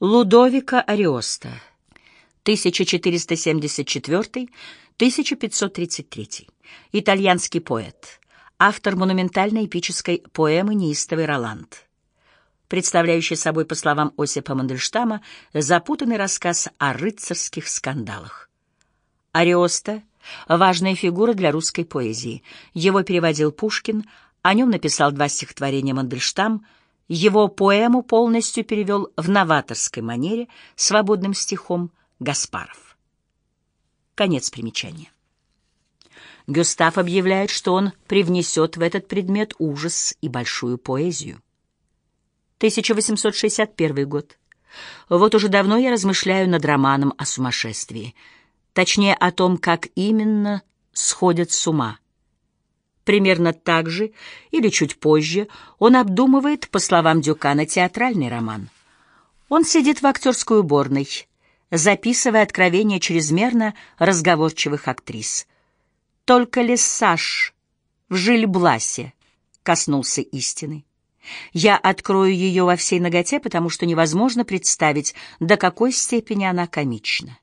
Лудовика Ариоста, 1474-1533, итальянский поэт, автор монументальной эпической поэмы «Неистовый Роланд», представляющий собой, по словам Осипа Мандельштама, запутанный рассказ о рыцарских скандалах. Ариоста — важная фигура для русской поэзии. Его переводил Пушкин, о нем написал два стихотворения Мандельштам — его поэму полностью перевел в новаторской манере свободным стихом Гаспаров. Конец примечания. Гюстав объявляет, что он привнесет в этот предмет ужас и большую поэзию. 1861 год. Вот уже давно я размышляю над романом о сумасшествии, точнее о том, как именно сходят с ума Примерно так же или чуть позже он обдумывает, по словам Дюкана, театральный роман. Он сидит в актерской уборной, записывая откровения чрезмерно разговорчивых актрис. Только Лессаж в Жильбласе коснулся истины. Я открою ее во всей ноготе, потому что невозможно представить, до какой степени она комична.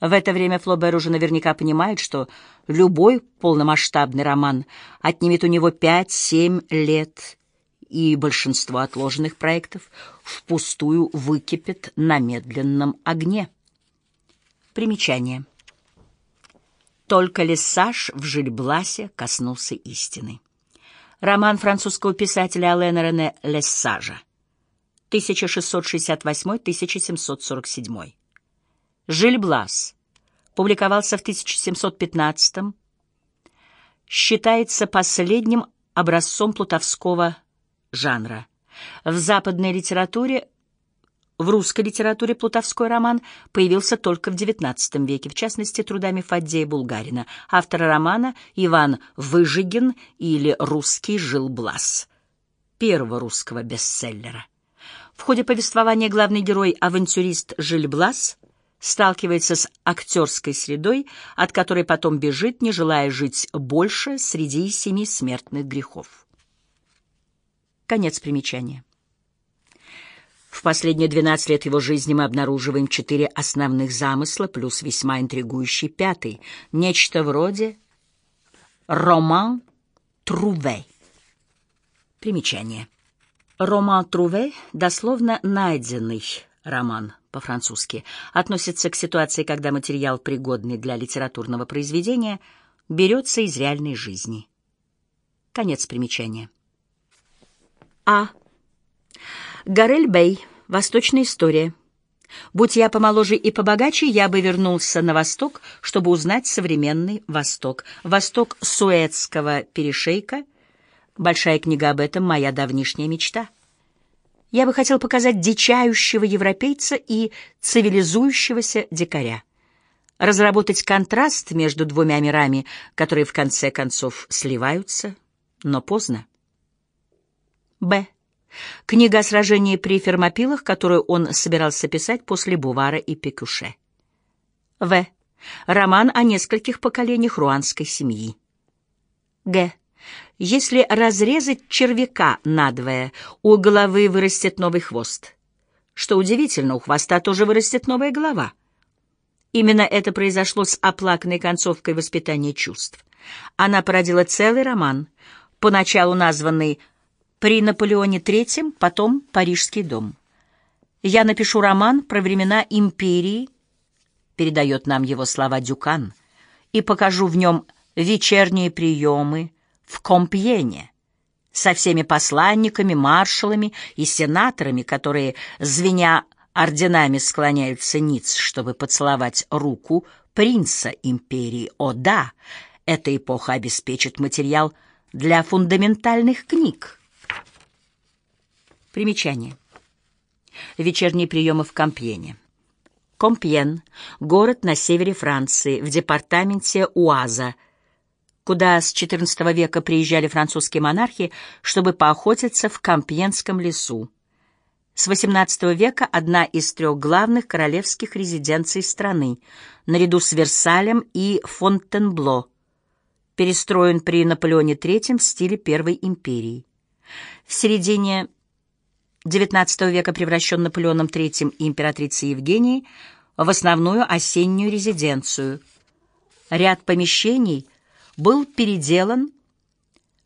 В это время Флобер уже наверняка понимает, что любой полномасштабный роман отнимет у него 5-7 лет, и большинство отложенных проектов впустую выкипит на медленном огне. Примечание. Только Лессаж в Жильбласе коснулся истины. Роман французского писателя Алена Рене Лессажа, 1668-1747. Жильблас публиковался в 1715 считается последним образцом плутовского жанра. В западной литературе, в русской литературе плутовской роман появился только в XIX веке, в частности, трудами Фаддея Булгарина, автора романа Иван Выжигин или «Русский Жилблас», первого русского бестселлера. В ходе повествования главный герой, авантюрист Жильблас, сталкивается с актерской средой, от которой потом бежит, не желая жить больше среди семи смертных грехов. Конец примечания. В последние 12 лет его жизни мы обнаруживаем четыре основных замысла, плюс весьма интригующий пятый, нечто вроде «Роман Труве». Примечание. «Роман Труве» дословно «найденный» роман по-французски, относится к ситуации, когда материал, пригодный для литературного произведения, берется из реальной жизни. Конец примечания. А. Гарель Бей. Восточная история. Будь я помоложе и побогаче, я бы вернулся на восток, чтобы узнать современный Восток. Восток Суэцкого перешейка. Большая книга об этом — моя давнишняя мечта. Я бы хотел показать дичающего европейца и цивилизующегося дикаря. Разработать контраст между двумя мирами, которые в конце концов сливаются, но поздно. Б. Книга о сражении при Фермопилах, которую он собирался писать после Бувара и Пекюше. В. Роман о нескольких поколениях руанской семьи. Г. Если разрезать червяка надвое, у головы вырастет новый хвост. Что удивительно, у хвоста тоже вырастет новая голова. Именно это произошло с оплаканной концовкой воспитания чувств. Она породила целый роман, поначалу названный «При Наполеоне III», потом «Парижский дом». «Я напишу роман про времена империи», передает нам его слова Дюкан, и покажу в нем вечерние приемы, в Компьене со всеми посланниками, маршалами и сенаторами, которые, звеня орденами, склоняются ниц, чтобы поцеловать руку принца империи. О да, эта эпоха обеспечит материал для фундаментальных книг. Примечание. Вечерние приемы в Компьене. Компьен — город на севере Франции, в департаменте Уаза — куда с XIV века приезжали французские монархи, чтобы поохотиться в Кампьенском лесу. С XVIII века одна из трех главных королевских резиденций страны, наряду с Версалем и Фонтенбло, перестроен при Наполеоне III в стиле Первой империи. В середине XIX века превращен Наполеоном III и императрицей Евгенией в основную осеннюю резиденцию. Ряд помещений был переделан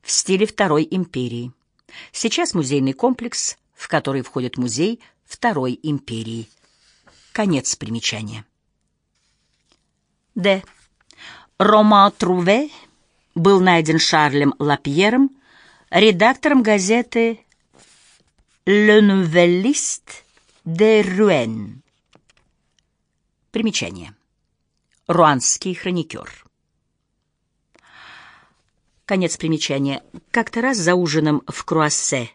в стиле Второй империи. Сейчас музейный комплекс, в который входит музей Второй империи. Конец примечания. Д. Рома Труве был найден Шарлем Лапьером, редактором газеты «Le Nouvelliste de Rouen». Примечание. Руанский хроникер. Конец примечания. Как-то раз за ужином в Круассе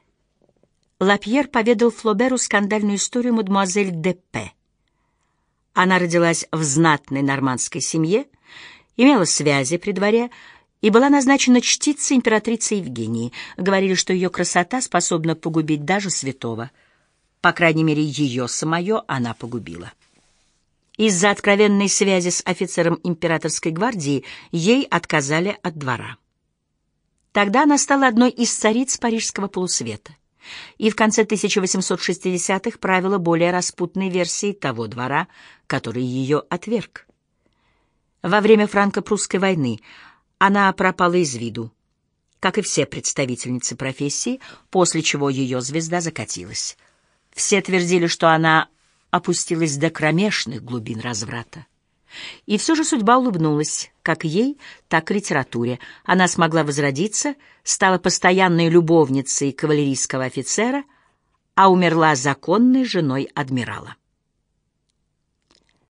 Лапьер поведал Флоберу скандальную историю мадемуазель Депе. Она родилась в знатной нормандской семье, имела связи при дворе и была назначена чтицей императрицы Евгении. Говорили, что ее красота способна погубить даже святого. По крайней мере, ее самое она погубила. Из-за откровенной связи с офицером императорской гвардии ей отказали от двора. Тогда она стала одной из цариц парижского полусвета и в конце 1860-х правила более распутной версией того двора, который ее отверг. Во время франко-прусской войны она пропала из виду, как и все представительницы профессии, после чего ее звезда закатилась. Все твердили, что она опустилась до кромешных глубин разврата. И все же судьба улыбнулась, как ей, так и литературе. Она смогла возродиться, стала постоянной любовницей кавалерийского офицера, а умерла законной женой адмирала.